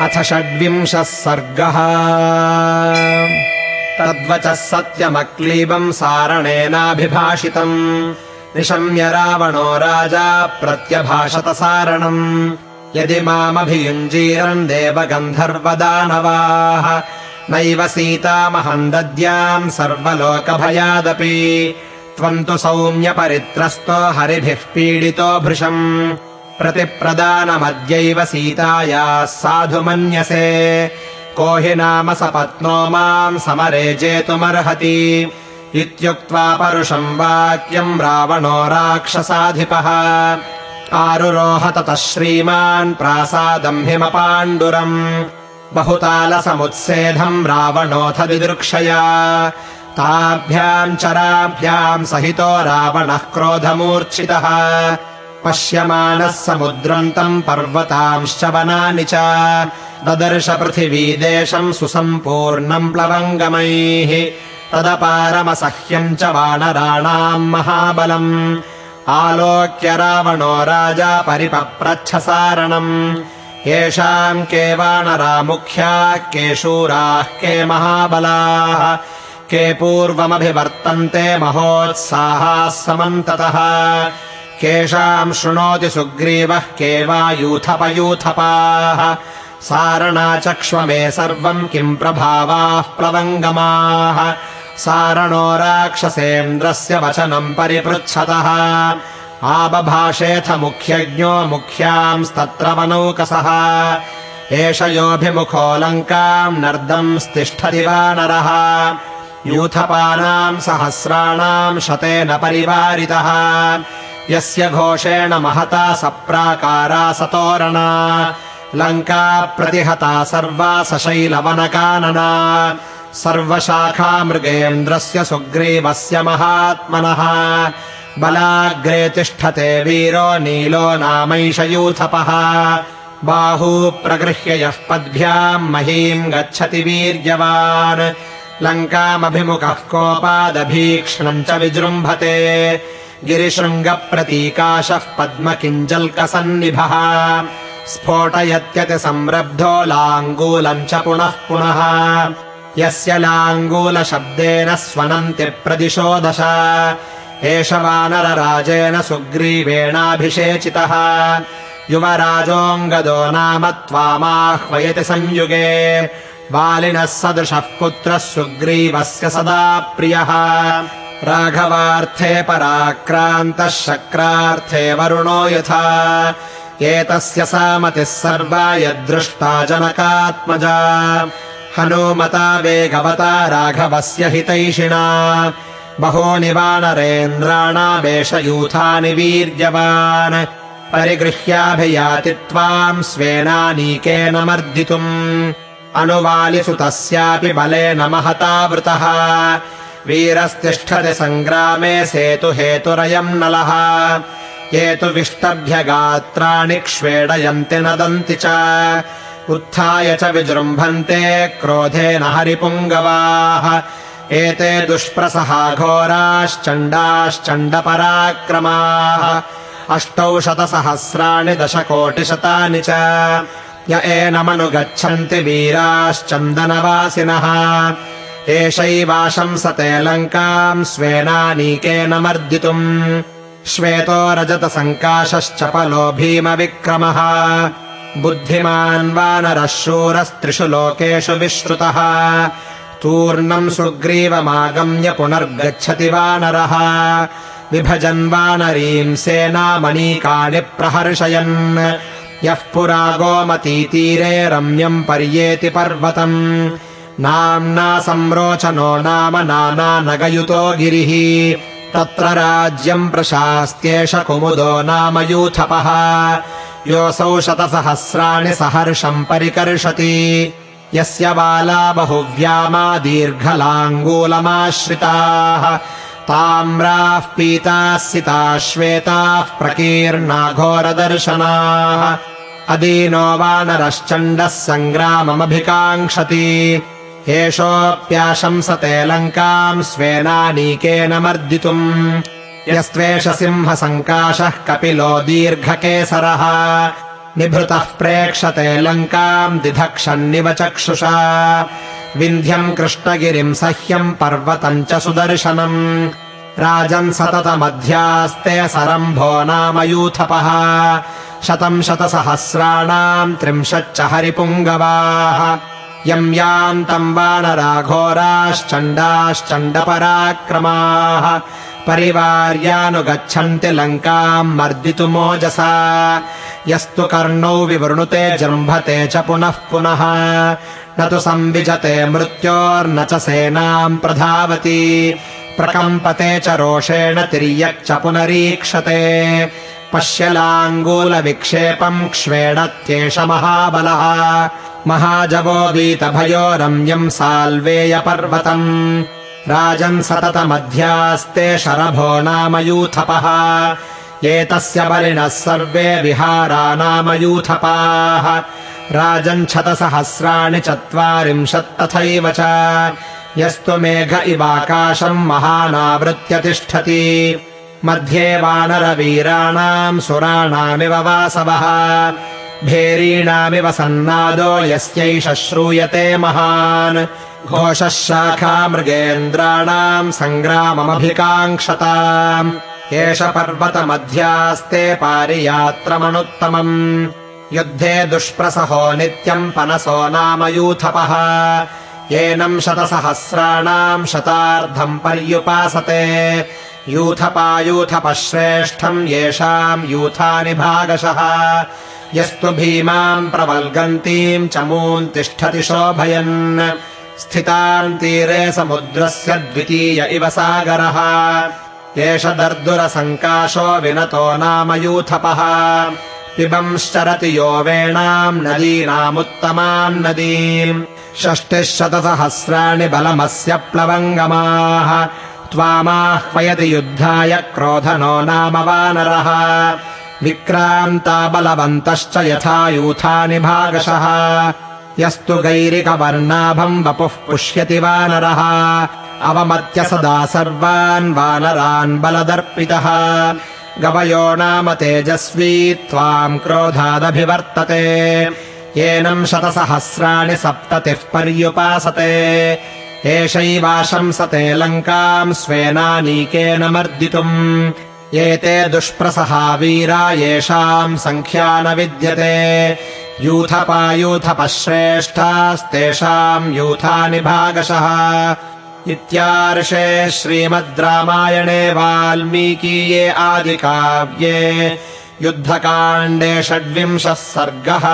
अथ षड्विंशः सर्गः। तद्वचः सत्यमक्लीबम् सारणेनाभिभाषितम्। निशम्य रावणो राजा प्रत्यभाषत सारणम्। यदि मामभियुञ्जीरम् देवगन्धर्वदानवाः नैव सीतामहम् दद्याम् सर्वलोकभयादपि। त्वम् तु सौम्यपरित्रस्तो हरिभिः पीडितो भृशम् प्रतिप्रदानमद्यैव सीतायाः साधु मन्यसे को हि नाम सपत्नो माम् समरे जेतुमर्हति। इत्युक्त्वा परुषम् वाक्यम् रावणो राक्षसाधिपः। आरुरोह ततः श्रीमान् प्रासादम् हिमपाण्डुरम्। बहुतालसमुत्सेधम् रावणोऽथ दिदृक्षया ताभ्याम् चराभ्याम् सहितो रावणः क्रोधमूर्च्छितः पश्यमानः समुद्रम् तम् पर्वतांश्च वनानि च ददर्श पृथिवीदेशम् सुसम्पूर्णम् प्लवङ्गमैः तदपारमसह्यम् च वानराणाम् महाबलम् आलोक्य रावणो राजा परिपप्रच्छसारणम् येषाम् के वानरा मुख्याः के शूराः के महाबलाः के पूर्वमभिवर्तन्ते महोत्साहाः समन्ततः केषाम् शृणोति सुग्रीवः के वा यूथपयूथपाः सारणाचक्ष्व मे सर्वम् किम् प्रभावाः प्लवङ्गमाः। सारणो राक्षसेन्द्रस्य वचनम् परिपृच्छतः। आबभाषेऽथ मुख्यज्ञो मुख्यांस्तत्र वनौकसः एष योऽभिमुखो लङ्काम् नर्दम् स्तिष्ठति वानरः यूथपानाम् सहस्राणाम् शतेन परिवारितः यस्य घोषेण महता सप्राकारा सतोरणा लङ्का प्रतिहता सर्वा सशैलवनकानना सर्वशाखा मृगेन्द्रस्य सुग्रीवस्य महात्मनः बलाग्रे तिष्ठते वीरो नीलो नामैष यूथपः बाहू प्रगृह्य यः पद्भ्याम् महीम् गच्छति वीर्यवान् लङ्कामभिमुखः कोपादभीक्ष्णम् च विजृम्भते गिरिशृङ्गप्रतीकाशः पद्मकिञ्जल्कसन्निभः। स्फोटयत्यति संरब्धो लाङ्गूलम् च पुनः पुनः। यस्य लाङ्गूलशब्देन स्वनन्ति प्रदिशो दश। एष वानरराजेन सुग्रीवेणाभिषेचितः। युवराजोऽङ्गदो नाम त्वामाह्वयति संयुगे। वालिनः सदृशः पुत्रः सुग्रीवस्य सदा प्रियः राघवार्थे पराक्रान्तः शक्रार्थे वरुणो यथा। एतस्य सामतिः सर्वा यद्दृष्टा जनकात्मजा। हनूमता वेगवता राघवस्य हितैषिणा। बहूनि वानरेन्द्राणामेष यूथानि वीर्यवान्। परिगृह्याभियाति त्वाम् स्वेनानीकेन मर्दितुम्। अनुवालिसुतस्यापि बलेन महतावृतः वीरस्तिष्ठति सङ्ग्रामे सेतुहेतुरयम् नलः। ये तु विष्टभ्यगात्राणि क्ष्वेडयन्ति नदन्ति च। उत्थाय च विजृम्भन्ते क्रोधेन हरिपुङ्गवाः। एते दुष्प्रसहा घोराश्चण्डाश्चण्डपराक्रमाः। अष्टौ शतसहस्राणि दशकोटिशतानि च। य एनमनुगच्छन्ति वीराश्चन्दनवासिनः एषैवाशंसते लङ्काम् स्वेनानीकेन मर्दितुम्। श्वेतो रजतसङ्काशश्चपलो भीमविक्रमः। बुद्धिमान् वानरः शूरस्त्रिषु लोकेषु विश्रुतः। तूर्णम् सुग्रीवमागम्य पुनर्गच्छति वानरः। विभजन् वानरीम् सेनामणीकानि प्रहर्षयन्। यः पुरा गोमतीतीरे रम्यम् पर्येति पर्वतम् नाम्ना संरोचनो नाम नानानगयुतो गिरिः। तत्र राज्यम् प्रशास्त्येष कुमुदो नाम यूथपः। योऽसौ शतसहस्राणि सहर्षम् परिकर्षति। यस्य बाला बहुव्यामा दीर्घलाङ्गूलमाश्रिताः। ताम्राः पीताः सिताः श्वेताः प्रकीर्णाघोरदर्शनाः। अदीनो वानरश्चण्डः सङ्ग्राममभिकाङ्क्षति एषोऽप्याशंसते लङ्काम् स्वेनानीकेन मर्दितुम्। यस्त्वेष सिंहसङ्काशः कपिलो दीर्घकेसरः। निभृतः प्रेक्षते लङ्काम् दिधक्षन्निव चक्षुषा। विन्ध्यम् कृष्णगिरिम् सह्यम् पर्वतम् च सुदर्शनम्। राजन् सततमध्यास्ते सरम्भो नाम यूथपः। शतम् शतसहस्राणाम् त्रिंशच्च हरिपुङ्गवाः यम् यान्तम् वानराघोराश्चण्डाश्चण्डपराक्रमाः परिवार्यानुगच्छन्ति लङ्काम् मर्दितुमोजसा यस्तु कर्णौ विवृणुते जृम्भते च पुनः पुनः। न तु संविजते मृत्योर्न च सेनाम् प्रधावति। प्रकम्पते च रोषेण तिर्यक् पुनरीक्षते पश्यलाङ्गूलविक्षेपम् क्ष्वेणत्येष महाबलः महाजवो वीतभयो रम्यम् साल्वेयपर्वतम् राजन् सततमध्यास्ते शरभो नाम यूथपः। एतस्य बलिनः सर्वे विहारा नाम यूथपाः। राजन् शतसहस्राणि चत्वारिंशत् तथैव च। यस्तु मेघ इवाकाशम् महानावृत्य तिष्ठति मध्ये वानरवीराणाम् सुराणामिव वासवः। भेरीणामिव सन्नादो यस्यैष श्रूयते महान्। घोषः शाखा मृगेन्द्राणाम् सङ्ग्राममभिकाङ्क्षताम्। एष पर्वतमध्यास्ते पारियात्रमनुत्तमम्। युद्धे दुष्प्रसहो नित्यम् पनसो नाम यूथपः एनम् शतसहस्राणाम् शतार्धम् पर्युपासते। यूथपायूथपः श्रेष्ठम् येषाम् यूथानि भागशः। यस्तु भीमाम् प्रवल्गन्तीम् चमून् तिष्ठति शोभयन्। स्थिताम् तीरे समुद्रस्य द्वितीय इव सागरः। एष दर्दुरसङ्काशो विनतो नाम यूथपः। पिबंश्चरति यो वेणाम् नदीनामुत्तमाम् नदीम् षष्टिः बलमस्य प्लवङ्गमाः। त्वामाह्वयति युद्धाय क्रोधनो नाम वानरः। विक्रान्ता बलवन्तश्च यथा यूथानि भागशः। यस्तु गैरिकवर्णाभम् वपुः पुष्यति वानरः। अवमत्य सदा सर्वान् वानरान् बलदर्पितः। गवयो नाम तेजस्वी त्वाम् क्रोधादभिवर्तते एनम् शतसहस्राणि सप्ततिः पर्युपासते। एषैवाशंसते लङ्काम् स्वेनानीकेन मर्दितुम्। एते दुष्प्रसहा वीरा येषाम् सङ्ख्या न विद्यते। यूथपायूथपः श्रेष्ठास्तेषाम् यूथानि भागशः। इत्यार्षे श्रीमद् रामायणे वाल्मीकीये आदिकाव्ये युद्धकाण्डे षड्विंशः सर्गः